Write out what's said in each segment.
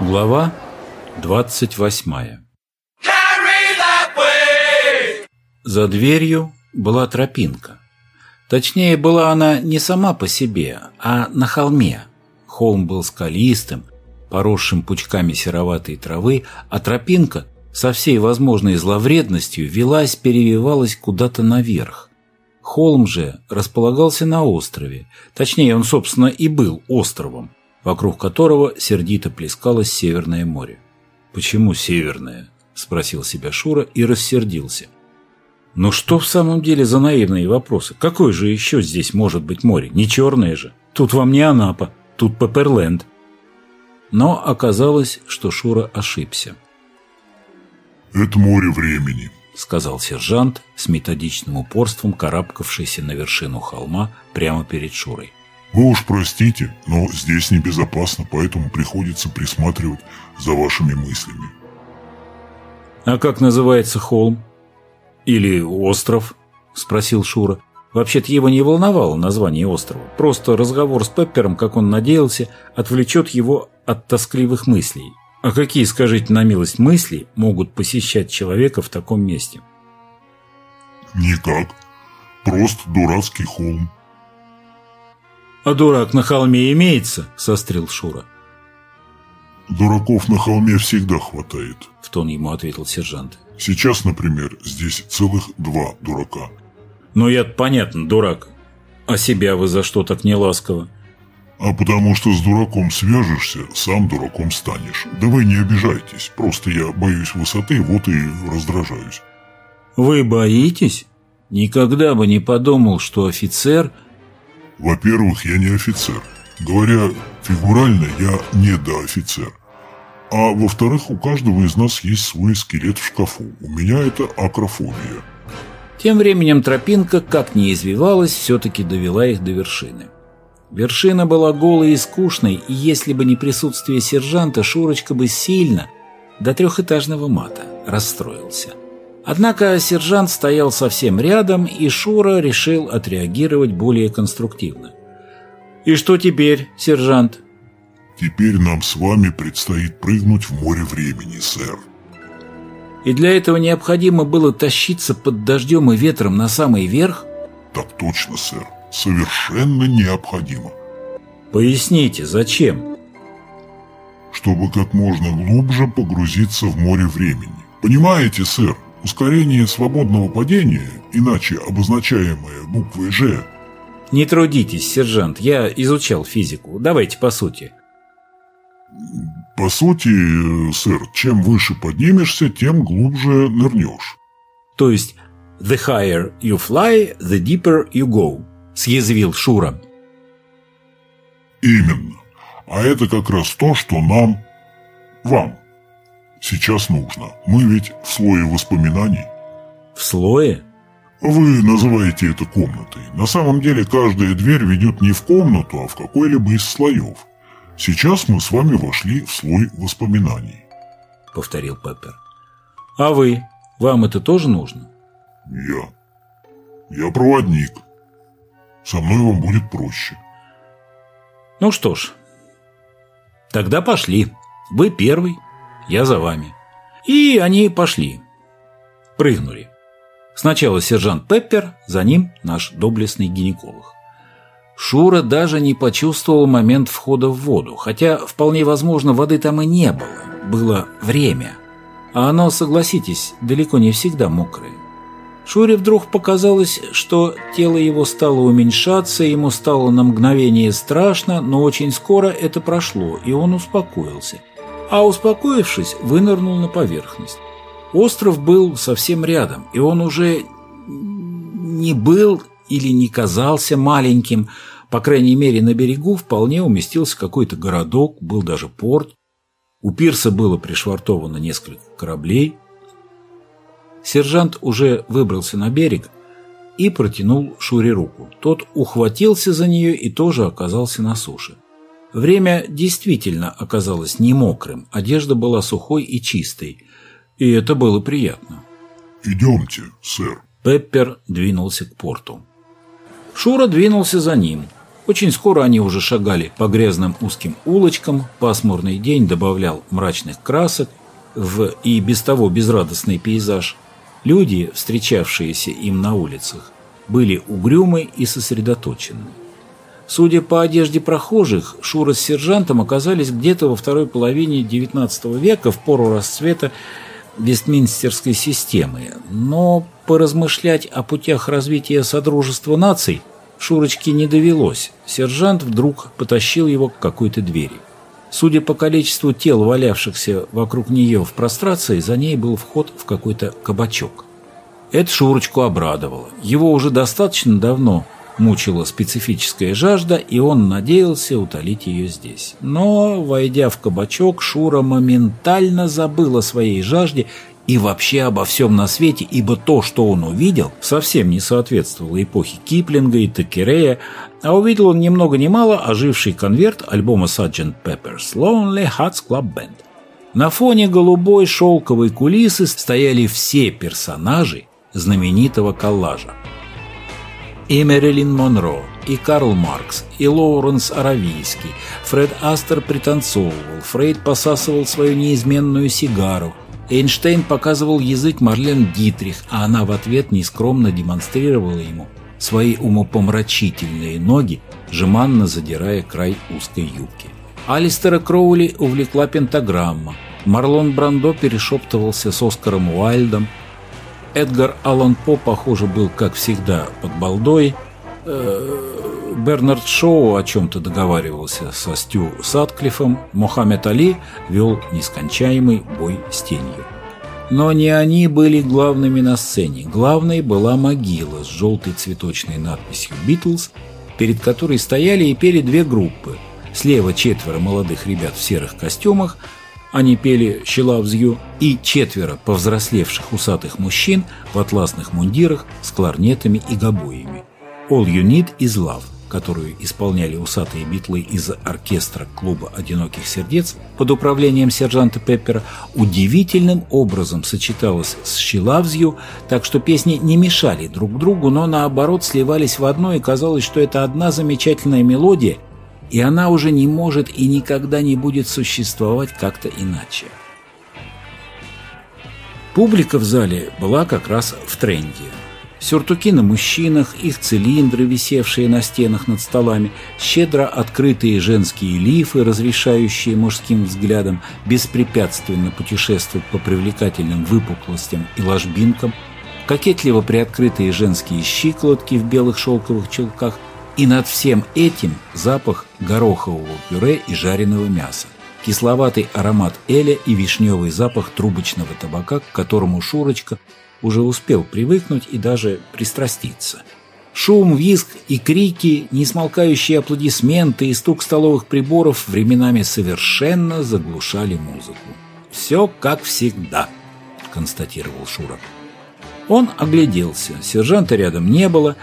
Глава 28 За дверью была тропинка. Точнее, была она не сама по себе, а на холме. Холм был скалистым, поросшим пучками сероватой травы, а тропинка со всей возможной зловредностью велась, перевивалась куда-то наверх. Холм же располагался на острове, точнее, он, собственно, и был островом, вокруг которого сердито плескалось Северное море. «Почему Северное?» – спросил себя Шура и рассердился. «Но что в самом деле за наивные вопросы? Какое же еще здесь может быть море? Не черное же. Тут вам не Анапа, тут Пепперленд». Но оказалось, что Шура ошибся. «Это море времени», — сказал сержант с методичным упорством, карабкавшийся на вершину холма прямо перед Шурой. «Вы уж простите, но здесь небезопасно, поэтому приходится присматривать за вашими мыслями». «А как называется холм? Или остров?» — спросил Шура. Вообще-то его не волновало название острова. Просто разговор с Пеппером, как он надеялся, отвлечет его от тоскливых мыслей. А какие, скажите на милость, мысли могут посещать человека в таком месте? Никак. Просто дурацкий холм. А дурак на холме имеется, сострил Шура. Дураков на холме всегда хватает, в тон ему ответил сержант. Сейчас, например, здесь целых два дурака. Ну, я понятно, дурак. А себя вы за что так неласково? А потому что с дураком свяжешься, сам дураком станешь. Да вы не обижайтесь, просто я боюсь высоты, вот и раздражаюсь. Вы боитесь? Никогда бы не подумал, что офицер... Во-первых, я не офицер. Говоря фигурально, я не доофицер. А во-вторых, у каждого из нас есть свой скелет в шкафу. У меня это акрофобия. Тем временем тропинка, как ни извивалась, все-таки довела их до вершины. Вершина была голой и скучной, и если бы не присутствие сержанта, Шурочка бы сильно, до трехэтажного мата, расстроился. Однако сержант стоял совсем рядом, и Шура решил отреагировать более конструктивно. «И что теперь, сержант?» «Теперь нам с вами предстоит прыгнуть в море времени, сэр». «И для этого необходимо было тащиться под дождем и ветром на самый верх?» «Так точно, сэр совершенно необходимо. Поясните, зачем? Чтобы как можно глубже погрузиться в море времени. Понимаете, сэр, ускорение свободного падения, иначе обозначаемое буквой «Ж», не трудитесь, сержант, я изучал физику. Давайте по сути. По сути, сэр, чем выше поднимешься, тем глубже нырнешь. То есть, the higher you fly, the deeper you go съязвил Шура. Именно. А это как раз то, что нам, вам, сейчас нужно. Мы ведь в слое воспоминаний. В слое? Вы называете это комнатой. На самом деле каждая дверь ведет не в комнату, а в какой-либо из слоев. Сейчас мы с вами вошли в слой воспоминаний. Повторил Пеппер. А вы? Вам это тоже нужно? Я. Я проводник. Со мной вам будет проще. Ну что ж, тогда пошли. Вы первый, я за вами. И они пошли. Прыгнули. Сначала сержант Пеппер, за ним наш доблестный гинеколог. Шура даже не почувствовал момент входа в воду, хотя, вполне возможно, воды там и не было. Было время. А оно, согласитесь, далеко не всегда мокрое. Шуре вдруг показалось, что тело его стало уменьшаться, ему стало на мгновение страшно, но очень скоро это прошло, и он успокоился. А успокоившись, вынырнул на поверхность. Остров был совсем рядом, и он уже не был или не казался маленьким, по крайней мере, на берегу вполне уместился какой-то городок, был даже порт. У пирса было пришвартовано несколько кораблей – Сержант уже выбрался на берег и протянул Шуре руку. Тот ухватился за нее и тоже оказался на суше. Время действительно оказалось не мокрым, одежда была сухой и чистой, и это было приятно. «Идемте, сэр». Пеппер двинулся к порту. Шура двинулся за ним. Очень скоро они уже шагали по грязным узким улочкам, пасмурный день добавлял мрачных красок в и без того безрадостный пейзаж. Люди, встречавшиеся им на улицах, были угрюмы и сосредоточены. Судя по одежде прохожих, Шура с сержантом оказались где-то во второй половине XIX века в пору расцвета Вестминстерской системы, но поразмышлять о путях развития Содружества наций Шурочке не довелось. Сержант вдруг потащил его к какой-то двери. Судя по количеству тел, валявшихся вокруг нее в прострации, за ней был вход в какой-то кабачок. Это Шурочку обрадовало. Его уже достаточно давно мучила специфическая жажда, и он надеялся утолить ее здесь. Но, войдя в кабачок, Шура моментально забыл о своей жажде и вообще обо всем на свете, ибо то, что он увидел, совсем не соответствовало эпохе Киплинга и Текерея, а увидел он ни много ни мало оживший конверт альбома Sgt. Pepper's Lonely Hearts Club Band. На фоне голубой шелковой кулисы стояли все персонажи знаменитого коллажа. И Мэрилин Монро, и Карл Маркс, и Лоуренс Аравийский. Фред Астер пританцовывал, Фрейд посасывал свою неизменную сигару. Эйнштейн показывал язык Марлен Дитрих, а она в ответ нескромно демонстрировала ему свои умопомрачительные ноги, жеманно задирая край узкой юбки. Алистера Кроули увлекла пентаграмма. Марлон Брандо перешептывался с Оскаром Уайльдом, Эдгар Аллан По, похоже, был, как всегда, под балдой. Э, Бернард Шоу о чем-то договаривался со Стю Садклифом. Мохаммед Али вел нескончаемый бой с тенью. Но не они были главными на сцене. Главной была могила с желтой цветочной надписью «Битлз», перед которой стояли и пели две группы. Слева четверо молодых ребят в серых костюмах, они пели «Щелавзью» и четверо повзрослевших усатых мужчин в атласных мундирах с кларнетами и гобоями. «All You Need Is Love», которую исполняли усатые битлы из оркестра клуба «Одиноких сердец» под управлением сержанта Пеппера, удивительным образом сочеталась с «Щелавзью», так что песни не мешали друг другу, но наоборот сливались в одно, и казалось, что это одна замечательная мелодия – и она уже не может и никогда не будет существовать как-то иначе. Публика в зале была как раз в тренде. Сюртуки на мужчинах, их цилиндры, висевшие на стенах над столами, щедро открытые женские лифы, разрешающие мужским взглядом беспрепятственно путешествовать по привлекательным выпуклостям и ложбинкам, кокетливо приоткрытые женские щиколотки в белых шелковых чулках, и над всем этим запах горохового пюре и жареного мяса, кисловатый аромат эля и вишневый запах трубочного табака, к которому Шурочка уже успел привыкнуть и даже пристраститься. Шум, визг и крики, несмолкающие аплодисменты и стук столовых приборов временами совершенно заглушали музыку. «Все как всегда», — констатировал Шура. Он огляделся. Сержанта рядом не было,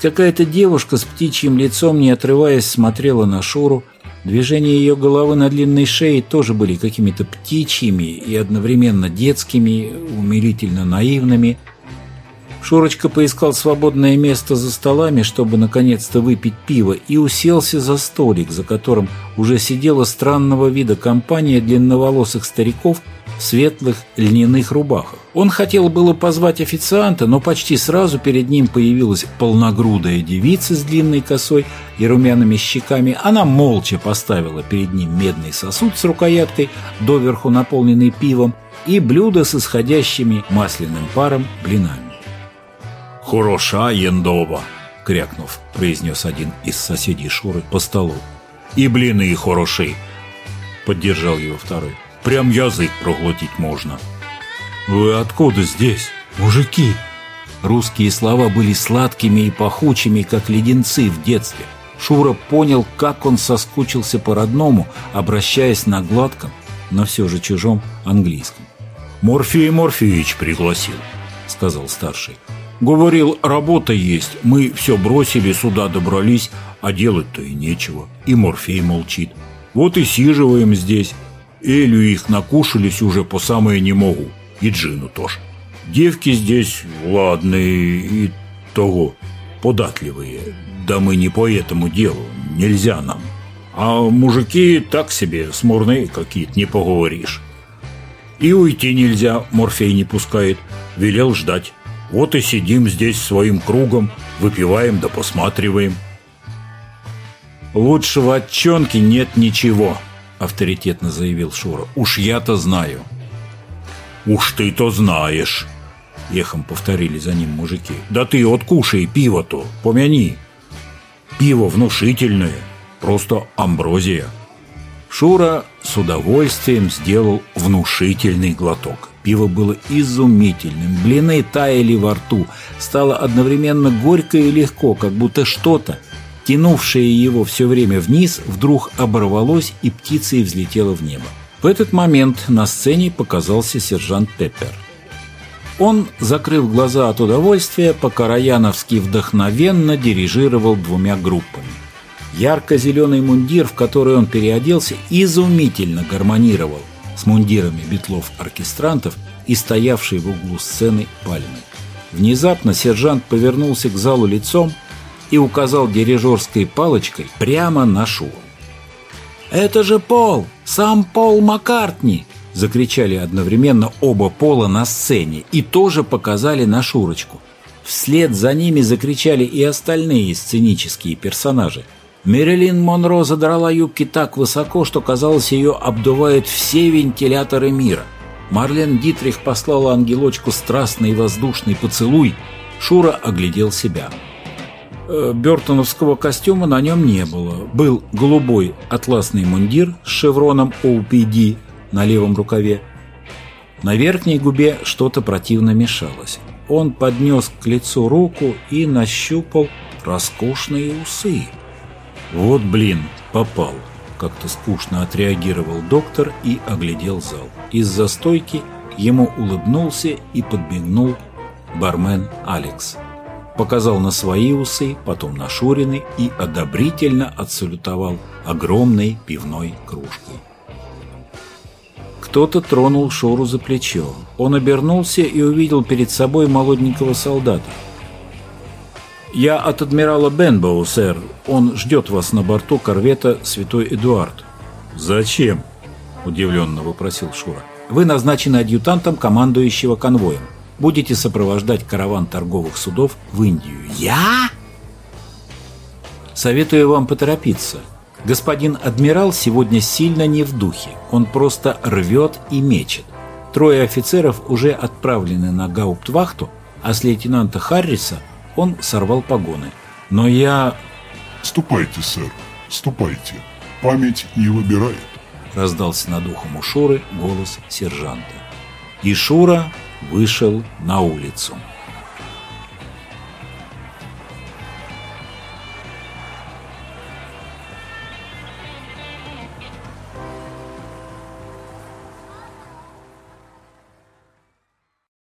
Какая-то девушка с птичьим лицом, не отрываясь, смотрела на Шуру. Движения ее головы на длинной шее тоже были какими-то птичьими и одновременно детскими, умилительно наивными. Шурочка поискал свободное место за столами, чтобы наконец-то выпить пиво, и уселся за столик, за которым уже сидела странного вида компания длинноволосых стариков светлых льняных рубахах. Он хотел было позвать официанта, но почти сразу перед ним появилась полногрудая девица с длинной косой и румяными щеками. Она молча поставила перед ним медный сосуд с рукояткой, доверху наполненный пивом, и блюдо с исходящими масляным паром блинами. «Хороша ендова!» — крякнув, произнес один из соседей Шуры по столу. «И блины хороши!» — поддержал его второй. «Прям язык проглотить можно!» «Вы откуда здесь, мужики?» Русские слова были сладкими и пахучими, как леденцы в детстве. Шура понял, как он соскучился по родному, обращаясь на гладком, но все же чужом английском. «Морфей Морфеевич пригласил», — сказал старший. «Говорил, работа есть, мы все бросили, сюда добрались, а делать-то и нечего». И Морфей молчит. «Вот и сиживаем здесь. Элю их накушались уже по самое не могу» и Джину тоже. Девки здесь ладные и того, податливые. Да мы не по этому делу, нельзя нам. А мужики так себе, смурные какие-то, не поговоришь. И уйти нельзя, Морфей не пускает. Велел ждать. Вот и сидим здесь своим кругом, выпиваем да посматриваем. Лучше в отчонке нет ничего, авторитетно заявил Шура. Уж я-то знаю. Уж ты-то знаешь, эхом повторили за ним мужики. Да ты откушай пиво-то, помяни. Пиво внушительное, просто амброзия. Шура с удовольствием сделал внушительный глоток. Пиво было изумительным, блины таяли во рту, стало одновременно горько и легко, как будто что-то, тянувшее его все время вниз, вдруг оборвалось и птицей взлетело в небо. В этот момент на сцене показался сержант Пеппер. Он, закрыв глаза от удовольствия, по-караяновски вдохновенно дирижировал двумя группами. Ярко-зеленый мундир, в который он переоделся, изумительно гармонировал с мундирами битлов-оркестрантов и стоявшей в углу сцены пальмы. Внезапно сержант повернулся к залу лицом и указал дирижерской палочкой прямо на Шуру. «Это же Пол! Сам Пол Маккартни!» Закричали одновременно оба Пола на сцене и тоже показали на Шурочку. Вслед за ними закричали и остальные сценические персонажи – Мэрилин Монро задрала юбки так высоко, что, казалось, ее обдувают все вентиляторы мира. Марлен Дитрих послала ангелочку страстный воздушный поцелуй. Шура оглядел себя. Э, Бертоновского костюма на нем не было. Был голубой атласный мундир с шевроном OPD на левом рукаве. На верхней губе что-то противно мешалось. Он поднес к лицу руку и нащупал роскошные усы. «Вот блин, попал!» Как-то скучно отреагировал доктор и оглядел зал. Из-за стойки ему улыбнулся и подмигнул бармен Алекс. Показал на свои усы, потом на Шурины и одобрительно отсалютовал огромной пивной кружкой. Кто-то тронул Шуру за плечо. Он обернулся и увидел перед собой молоденького солдата. «Я от адмирала Бенбоу, сэр. Он ждет вас на борту корвета «Святой Эдуард». «Зачем?» – удивленно вопросил Шура. «Вы назначены адъютантом командующего конвоем. Будете сопровождать караван торговых судов в Индию». «Я?» «Советую вам поторопиться. Господин адмирал сегодня сильно не в духе. Он просто рвет и мечет. Трое офицеров уже отправлены на гауптвахту, а с лейтенанта Харриса – он сорвал погоны. Но я... «Ступайте, сэр, ступайте. Память не выбирает», — раздался над ухом у Шуры голос сержанта. И Шура вышел на улицу.